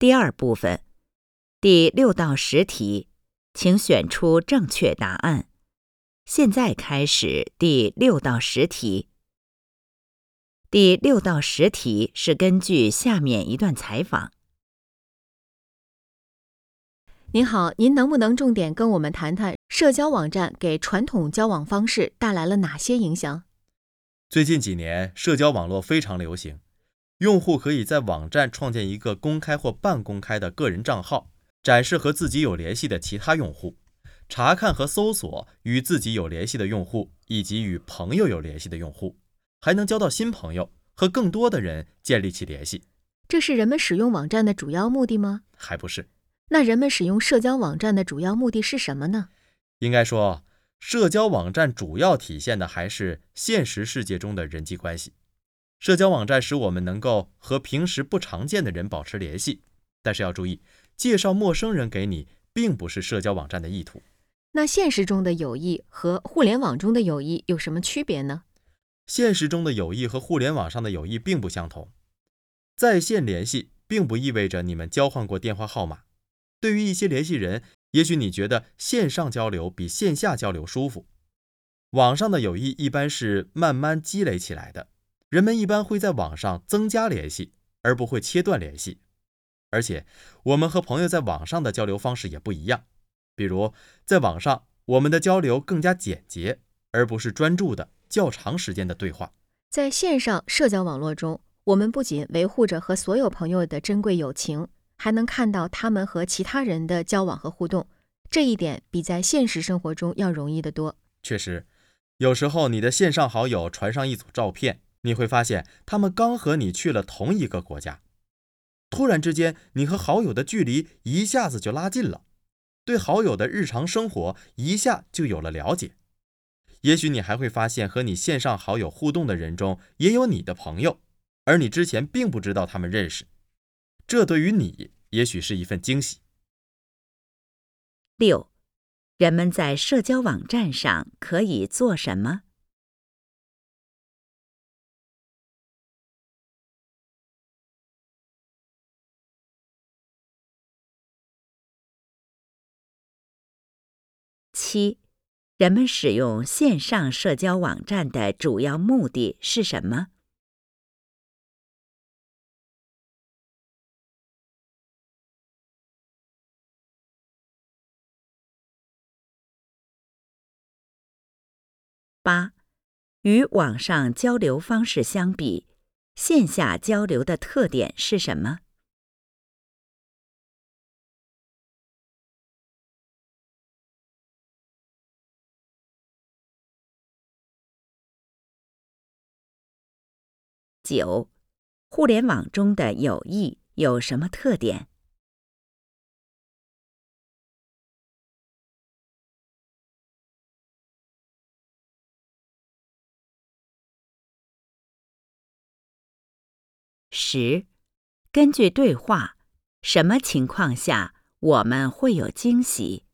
第二部分，第六到十题，请选出正确答案。现在开始第六到十题。第六到十题是根据下面一段采访。您好，您能不能重点跟我们谈谈社交网站给传统交往方式带来了哪些影响？最近几年，社交网络非常流行，用户可以在网站创建一个公开或半公开的个人账号，展示和自己有联系的其他用户，查看和搜索与自己有联系的用户以及与朋友有联系的用户，还能交到新朋友，和更多的人建立起联系。这是人们使用网站的主要目的吗？还不是。那人们使用社交网站的主要目的是什么呢？应该说，社交网站主要体现的还是现实世界中的人际关系。社交网站使我们能够和平时不常见的人保持联系，但是要注意，介绍陌生人给你，并不是社交网站的意图。那现实中的友谊和互联网中的友谊有什么区别呢？现实中的友谊和互联网上的友谊并不相同。在线联系并不意味着你们交换过电话号码。对于一些联系人，也许你觉得线上交流比线下交流舒服。网上的友谊一般是慢慢积累起来的，人们一般会在网上增加联系，而不会切断联系。而且，我们和朋友在网上的交流方式也不一样。比如，在网上，我们的交流更加简洁，而不是专注的较长时间的对话。在线上社交网络中，我们不仅维护着和所有朋友的珍贵友情。还能看到他们和其他人的交往和互动，这一点比在现实生活中要容易得多。确实，有时候你的线上好友传上一组照片，你会发现他们刚和你去了同一个国家。突然之间，你和好友的距离一下子就拉近了，对好友的日常生活一下就有了了解。也许你还会发现，和你线上好友互动的人中也有你的朋友，而你之前并不知道他们认识。这对于你也许是一份惊喜。六，人们在社交网站上可以做什么？七，人们使用线上社交网站的主要目的是什么？八，与网上交流方式相比，线下交流的特点是什么？九，互联网中的友谊有什么特点？十，根据对话，什么情况下我们会有惊喜？